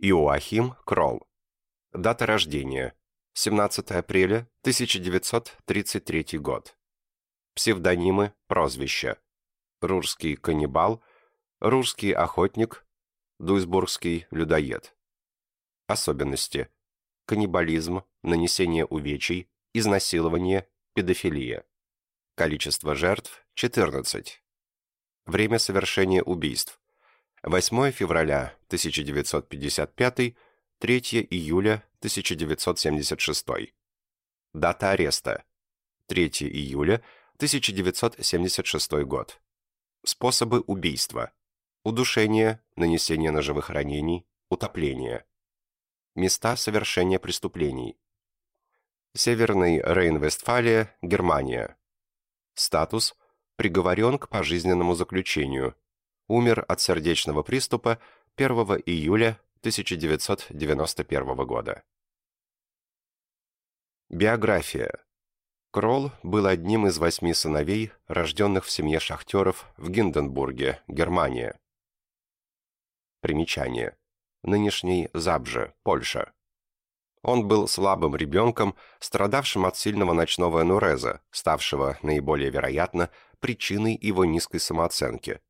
Иоахим Кролл. Дата рождения. 17 апреля 1933 год. Псевдонимы, прозвища. Рурский каннибал, Рурский охотник, Дуйсбургский людоед. Особенности. Каннибализм, нанесение увечий, изнасилование, педофилия. Количество жертв – 14. Время совершения убийств. 8 февраля 1955, 3 июля 1976. Дата ареста. 3 июля 1976 год. Способы убийства. Удушение, нанесение ножевых ранений, утопление. Места совершения преступлений. Северный Рейн-Вестфалия, Германия. Статус – приговорен к пожизненному заключению. Умер от сердечного приступа 1 июля 1991 года. Биография. Кролл был одним из восьми сыновей, рожденных в семье шахтеров в Гинденбурге, Германия. Примечание. Нынешний Забже, Польша. Он был слабым ребенком, страдавшим от сильного ночного энуреза, ставшего, наиболее вероятно, причиной его низкой самооценки.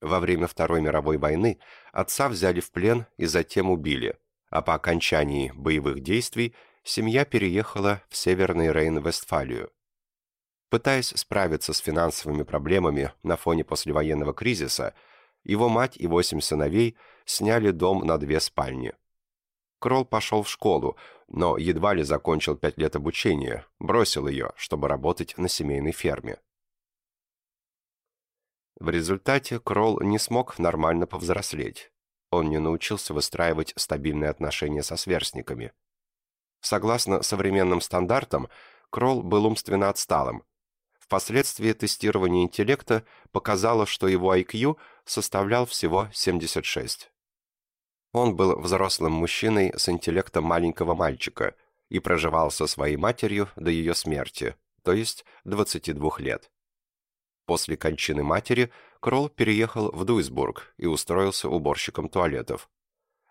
Во время Второй мировой войны отца взяли в плен и затем убили, а по окончании боевых действий семья переехала в Северный Рейн-Вестфалию. Пытаясь справиться с финансовыми проблемами на фоне послевоенного кризиса, его мать и восемь сыновей сняли дом на две спальни – Кролл пошел в школу, но едва ли закончил пять лет обучения, бросил ее, чтобы работать на семейной ферме. В результате Кролл не смог нормально повзрослеть. Он не научился выстраивать стабильные отношения со сверстниками. Согласно современным стандартам, Кролл был умственно отсталым. Впоследствии тестирование интеллекта показало, что его IQ составлял всего 76. Он был взрослым мужчиной с интеллектом маленького мальчика и проживал со своей матерью до ее смерти, то есть 22 лет. После кончины матери Кролл переехал в Дуйсбург и устроился уборщиком туалетов.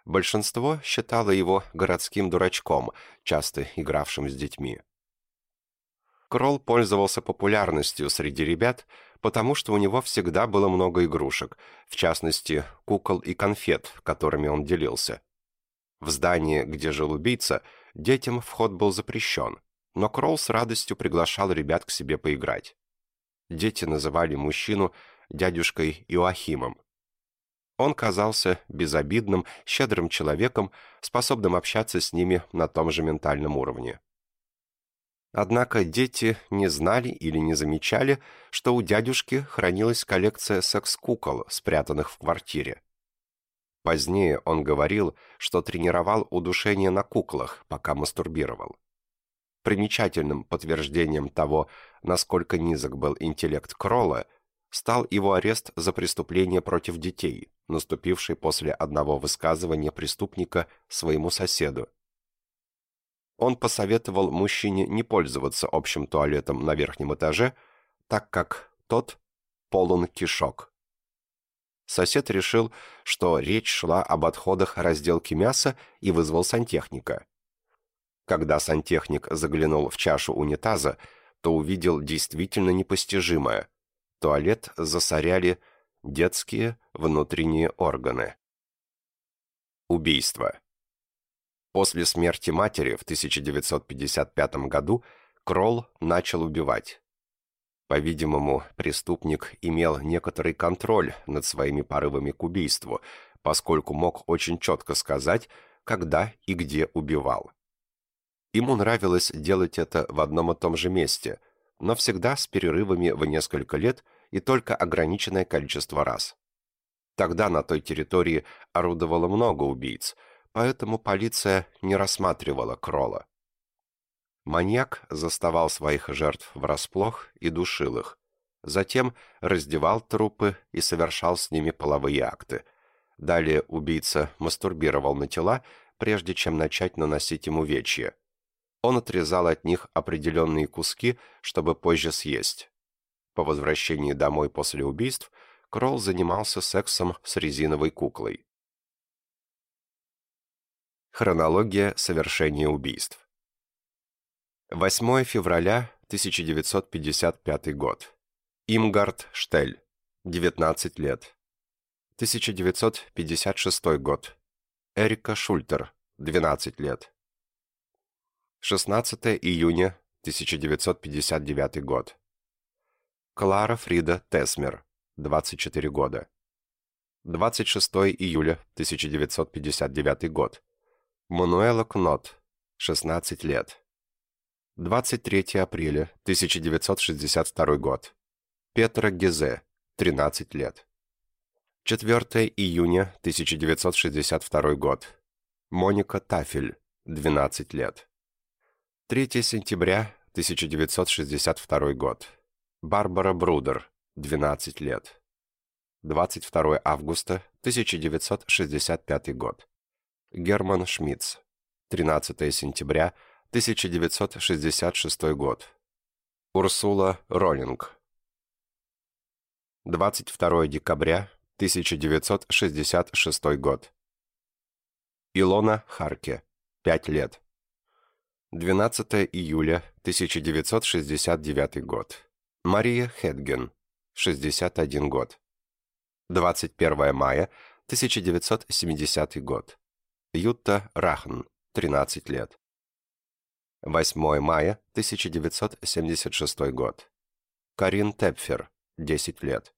Большинство считало его городским дурачком, часто игравшим с детьми. Кролл пользовался популярностью среди ребят, потому что у него всегда было много игрушек, в частности, кукол и конфет, которыми он делился. В здании, где жил убийца, детям вход был запрещен, но Кролл с радостью приглашал ребят к себе поиграть. Дети называли мужчину дядюшкой Иоахимом. Он казался безобидным, щедрым человеком, способным общаться с ними на том же ментальном уровне. Однако дети не знали или не замечали, что у дядюшки хранилась коллекция секс-кукол, спрятанных в квартире. Позднее он говорил, что тренировал удушение на куклах, пока мастурбировал. Примечательным подтверждением того, насколько низок был интеллект Кролла, стал его арест за преступление против детей, наступивший после одного высказывания преступника своему соседу, он посоветовал мужчине не пользоваться общим туалетом на верхнем этаже, так как тот полон кишок. Сосед решил, что речь шла об отходах разделки мяса и вызвал сантехника. Когда сантехник заглянул в чашу унитаза, то увидел действительно непостижимое. Туалет засоряли детские внутренние органы. Убийство. После смерти матери в 1955 году Кролл начал убивать. По-видимому, преступник имел некоторый контроль над своими порывами к убийству, поскольку мог очень четко сказать, когда и где убивал. Ему нравилось делать это в одном и том же месте, но всегда с перерывами в несколько лет и только ограниченное количество раз. Тогда на той территории орудовало много убийц – поэтому полиция не рассматривала Кролла. Маньяк заставал своих жертв врасплох и душил их. Затем раздевал трупы и совершал с ними половые акты. Далее убийца мастурбировал на тела, прежде чем начать наносить ему увечья. Он отрезал от них определенные куски, чтобы позже съесть. По возвращении домой после убийств Кролл занимался сексом с резиновой куклой. Хронология совершения убийств. 8 февраля 1955 год. Имгард Штель, 19 лет. 1956 год. Эрика Шультер, 12 лет. 16 июня 1959 год. Клара Фрида Тесмер, 24 года. 26 июля 1959 год. Мануэла Кнот, 16 лет. 23 апреля 1962 год. Петра Гезе, 13 лет. 4 июня 1962 год. Моника Тафель, 12 лет. 3 сентября 1962 год. Барбара Брудер, 12 лет. 22 августа 1965 год. Герман Шмидц. 13 сентября 1966 год. Урсула Роллинг. 22 декабря 1966 год. Илона Харке. 5 лет. 12 июля 1969 год. Мария Хедген. 61 год. 21 мая 1970 год. Ютта Рахн, 13 лет. 8 мая 1976 год. Карин Тепфер, 10 лет.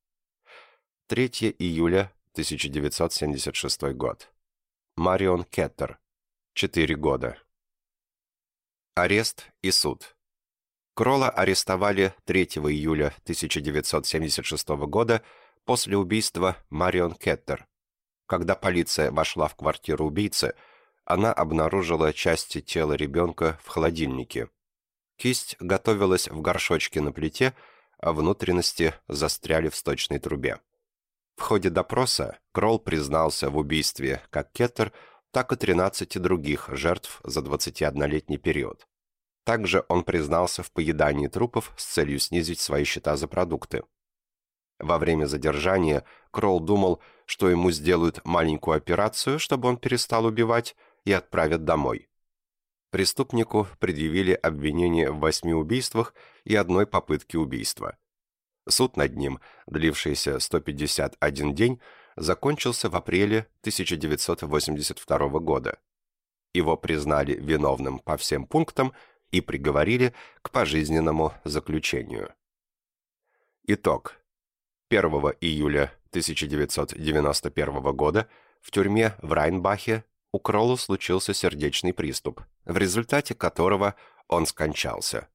3 июля 1976 год. Марион Кеттер, 4 года. Арест и суд. Кролла арестовали 3 июля 1976 года после убийства Марион Кеттер, когда полиция вошла в квартиру убийцы, она обнаружила части тела ребенка в холодильнике. Кисть готовилась в горшочке на плите, а внутренности застряли в сточной трубе. В ходе допроса Кролл признался в убийстве как Кеттер, так и 13 других жертв за 21-летний период. Также он признался в поедании трупов с целью снизить свои счета за продукты. Во время задержания Кролл думал, что ему сделают маленькую операцию, чтобы он перестал убивать, и отправят домой. Преступнику предъявили обвинение в восьми убийствах и одной попытке убийства. Суд над ним, длившийся 151 день, закончился в апреле 1982 года. Его признали виновным по всем пунктам и приговорили к пожизненному заключению. Итог. 1 июля 1991 года в тюрьме в Райнбахе у Кролла случился сердечный приступ, в результате которого он скончался.